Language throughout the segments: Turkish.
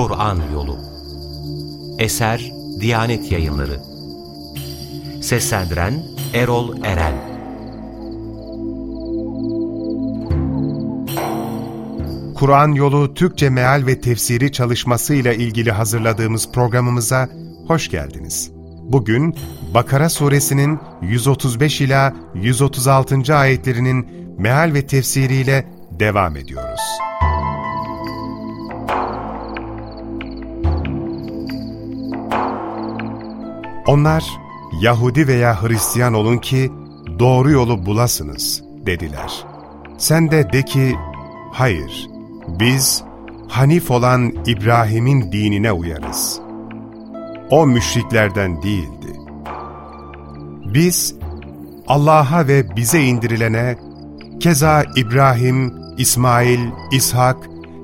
Kur'an Yolu Eser Diyanet Yayınları Seslendiren Erol Eren Kur'an Yolu Türkçe Meal ve Tefsiri çalışması ile ilgili hazırladığımız programımıza hoş geldiniz. Bugün Bakara suresinin 135 ila 136. ayetlerinin meal ve tefsiriyle devam ediyoruz. Onlar, Yahudi veya Hristiyan olun ki doğru yolu bulasınız dediler. Sen de de ki, hayır, biz Hanif olan İbrahim'in dinine uyarız. O müşriklerden değildi. Biz Allah'a ve bize indirilene, keza İbrahim, İsmail, İshak,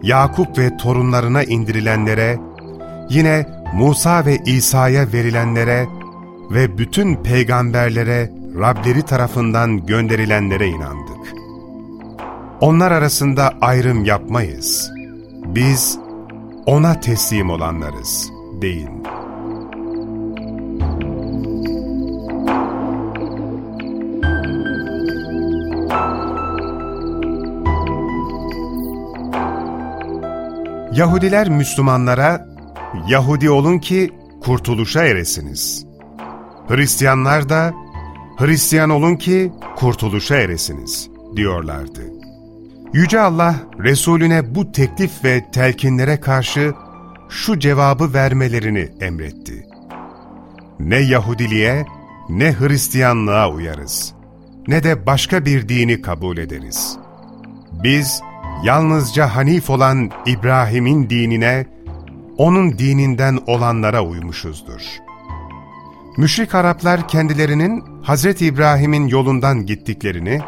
Yakup ve torunlarına indirilenlere, yine Musa ve İsa'ya verilenlere ve bütün peygamberlere Rableri tarafından gönderilenlere inandık. Onlar arasında ayrım yapmayız. Biz O'na teslim olanlarız, deyin. Yahudiler Müslümanlara, Yahudi olun ki kurtuluşa eresiniz. Hristiyanlar da, Hristiyan olun ki kurtuluşa eresiniz, diyorlardı. Yüce Allah, Resulüne bu teklif ve telkinlere karşı şu cevabı vermelerini emretti. Ne Yahudiliğe, ne Hristiyanlığa uyarız, ne de başka bir dini kabul ederiz. Biz, yalnızca Hanif olan İbrahim'in dinine, onun dininden olanlara uymuşuzdur. Müşrik Araplar kendilerinin Hz. İbrahim'in yolundan gittiklerini,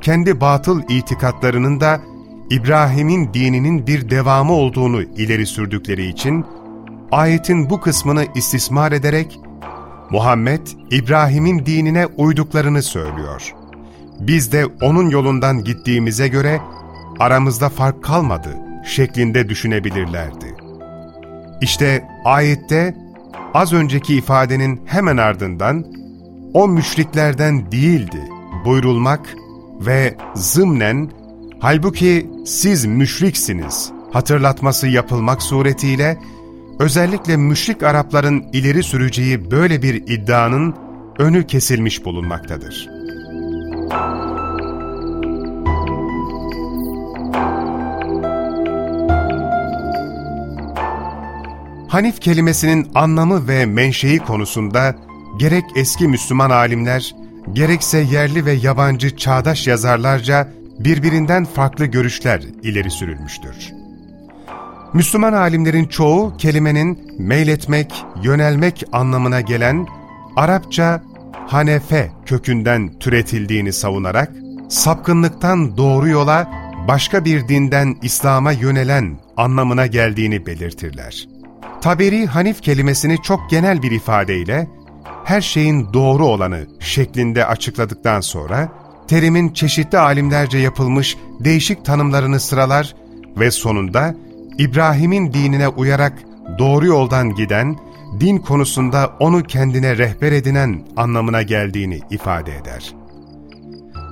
kendi batıl itikatlarının da İbrahim'in dininin bir devamı olduğunu ileri sürdükleri için, ayetin bu kısmını istismar ederek, Muhammed, İbrahim'in dinine uyduklarını söylüyor. Biz de onun yolundan gittiğimize göre, aramızda fark kalmadı şeklinde düşünebilirlerdi. İşte ayette az önceki ifadenin hemen ardından o müşriklerden değildi buyrulmak ve zımnen halbuki siz müşriksiniz hatırlatması yapılmak suretiyle özellikle müşrik Arapların ileri süreceği böyle bir iddianın önü kesilmiş bulunmaktadır. Hanif kelimesinin anlamı ve menşei konusunda gerek eski Müslüman alimler, gerekse yerli ve yabancı çağdaş yazarlarca birbirinden farklı görüşler ileri sürülmüştür. Müslüman alimlerin çoğu kelimenin meyletmek, yönelmek anlamına gelen Arapça hanefe kökünden türetildiğini savunarak, sapkınlıktan doğru yola başka bir dinden İslam'a yönelen anlamına geldiğini belirtirler. Taberi Hanif kelimesini çok genel bir ifadeyle her şeyin doğru olanı şeklinde açıkladıktan sonra terimin çeşitli alimlerce yapılmış değişik tanımlarını sıralar ve sonunda İbrahim'in dinine uyarak doğru yoldan giden, din konusunda onu kendine rehber edinen anlamına geldiğini ifade eder.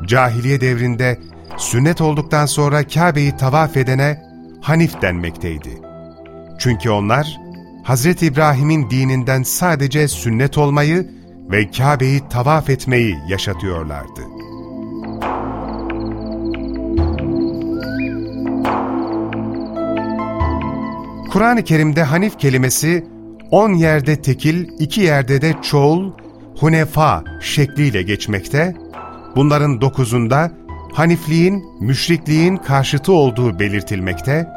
Cahiliye devrinde sünnet olduktan sonra Kabe'yi tavaf edene Hanif denmekteydi. Çünkü onlar Hz. İbrahim'in dininden sadece sünnet olmayı ve Kabe'yi tavaf etmeyi yaşatıyorlardı. Kur'an-ı Kerim'de Hanif kelimesi on yerde tekil, iki yerde de çoğul, hunefa şekliyle geçmekte, bunların dokuzunda Hanifliğin, müşrikliğin karşıtı olduğu belirtilmekte,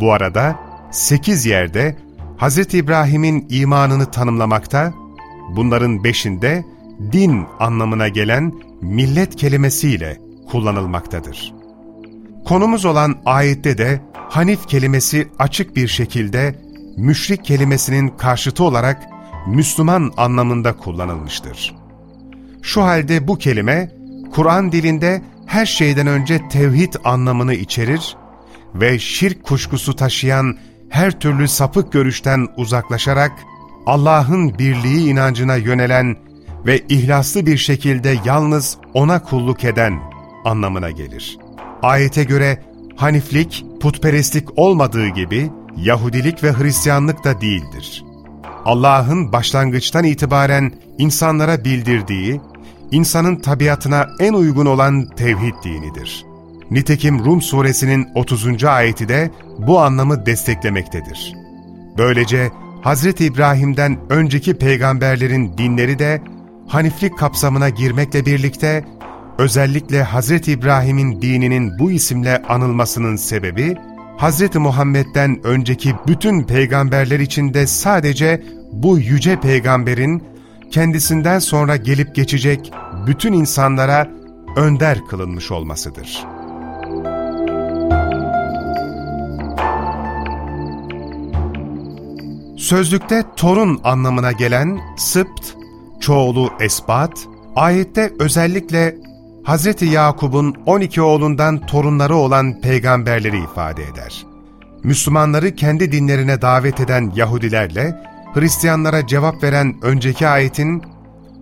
bu arada sekiz yerde Hz. İbrahim'in imanını tanımlamakta, bunların beşinde din anlamına gelen millet kelimesiyle kullanılmaktadır. Konumuz olan ayette de Hanif kelimesi açık bir şekilde müşrik kelimesinin karşıtı olarak Müslüman anlamında kullanılmıştır. Şu halde bu kelime Kur'an dilinde her şeyden önce tevhid anlamını içerir ve şirk kuşkusu taşıyan her türlü sapık görüşten uzaklaşarak Allah'ın birliği inancına yönelen ve ihlaslı bir şekilde yalnız O'na kulluk eden anlamına gelir. Ayete göre Haniflik, putperestlik olmadığı gibi Yahudilik ve Hristiyanlık da değildir. Allah'ın başlangıçtan itibaren insanlara bildirdiği, insanın tabiatına en uygun olan tevhid dinidir. Nitekim Rum suresinin 30. ayeti de bu anlamı desteklemektedir. Böylece Hz. İbrahim'den önceki peygamberlerin dinleri de Haniflik kapsamına girmekle birlikte özellikle Hz. İbrahim'in dininin bu isimle anılmasının sebebi, Hz. Muhammed'den önceki bütün peygamberler içinde sadece bu yüce peygamberin kendisinden sonra gelip geçecek bütün insanlara önder kılınmış olmasıdır. Sözlükte torun anlamına gelen sıpt, çoğulu esbat, ayette özellikle Hz. Yakub'un 12 oğlundan torunları olan peygamberleri ifade eder. Müslümanları kendi dinlerine davet eden Yahudilerle Hristiyanlara cevap veren önceki ayetin,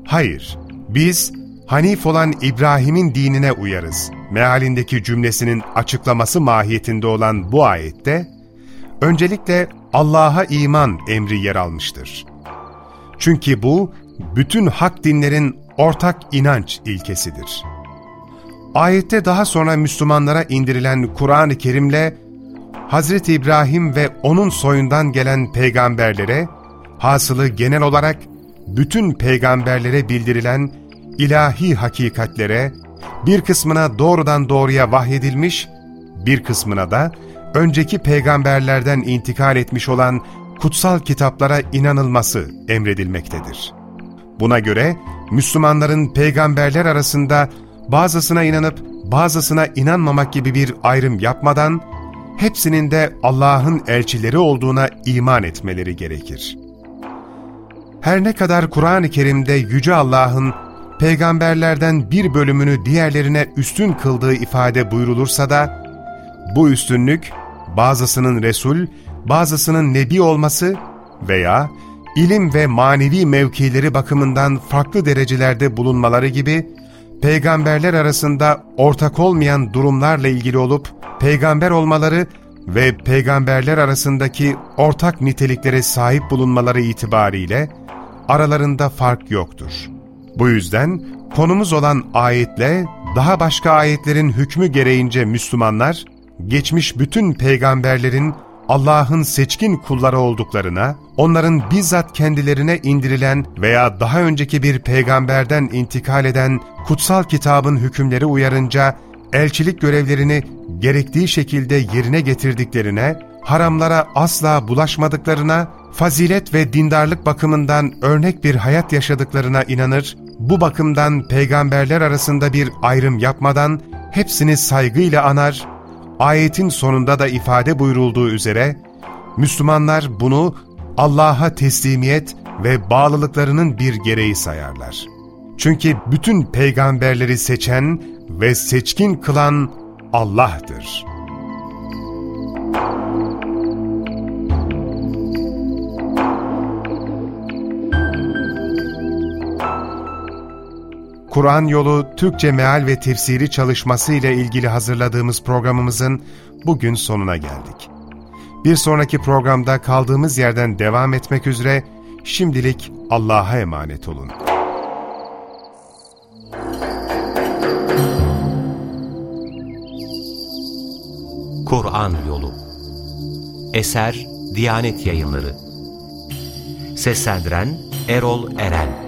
''Hayır, biz Hanif olan İbrahim'in dinine uyarız.'' mealindeki cümlesinin açıklaması mahiyetinde olan bu ayette, öncelikle Allah'a iman emri yer almıştır. Çünkü bu, bütün hak dinlerin ortak inanç ilkesidir. Ayette daha sonra Müslümanlara indirilen Kur'an-ı Kerim'le Hz. İbrahim ve onun soyundan gelen peygamberlere, hasılı genel olarak bütün peygamberlere bildirilen ilahi hakikatlere, bir kısmına doğrudan doğruya vahyedilmiş, bir kısmına da önceki peygamberlerden intikal etmiş olan kutsal kitaplara inanılması emredilmektedir. Buna göre Müslümanların peygamberler arasında bazısına inanıp bazısına inanmamak gibi bir ayrım yapmadan, hepsinin de Allah'ın elçileri olduğuna iman etmeleri gerekir. Her ne kadar Kur'an-ı Kerim'de Yüce Allah'ın peygamberlerden bir bölümünü diğerlerine üstün kıldığı ifade buyrulursa da, bu üstünlük bazısının Resul, bazısının Nebi olması veya ilim ve manevi mevkileri bakımından farklı derecelerde bulunmaları gibi peygamberler arasında ortak olmayan durumlarla ilgili olup peygamber olmaları ve peygamberler arasındaki ortak niteliklere sahip bulunmaları itibariyle aralarında fark yoktur. Bu yüzden konumuz olan ayetle daha başka ayetlerin hükmü gereğince Müslümanlar, geçmiş bütün peygamberlerin Allah'ın seçkin kulları olduklarına, onların bizzat kendilerine indirilen veya daha önceki bir peygamberden intikal eden kutsal kitabın hükümleri uyarınca elçilik görevlerini gerektiği şekilde yerine getirdiklerine, haramlara asla bulaşmadıklarına, fazilet ve dindarlık bakımından örnek bir hayat yaşadıklarına inanır, bu bakımdan peygamberler arasında bir ayrım yapmadan hepsini saygıyla anar, ayetin sonunda da ifade buyurulduğu üzere, Müslümanlar bunu Allah'a teslimiyet ve bağlılıklarının bir gereği sayarlar. Çünkü bütün peygamberleri seçen ve seçkin kılan Allah'tır. Kur'an Yolu Türkçe Meal ve Tefsiri çalışması ile ilgili hazırladığımız programımızın bugün sonuna geldik. Bir sonraki programda kaldığımız yerden devam etmek üzere şimdilik Allah'a emanet olun. Kur'an Yolu Eser Diyanet Yayınları Seslendiren Erol Eren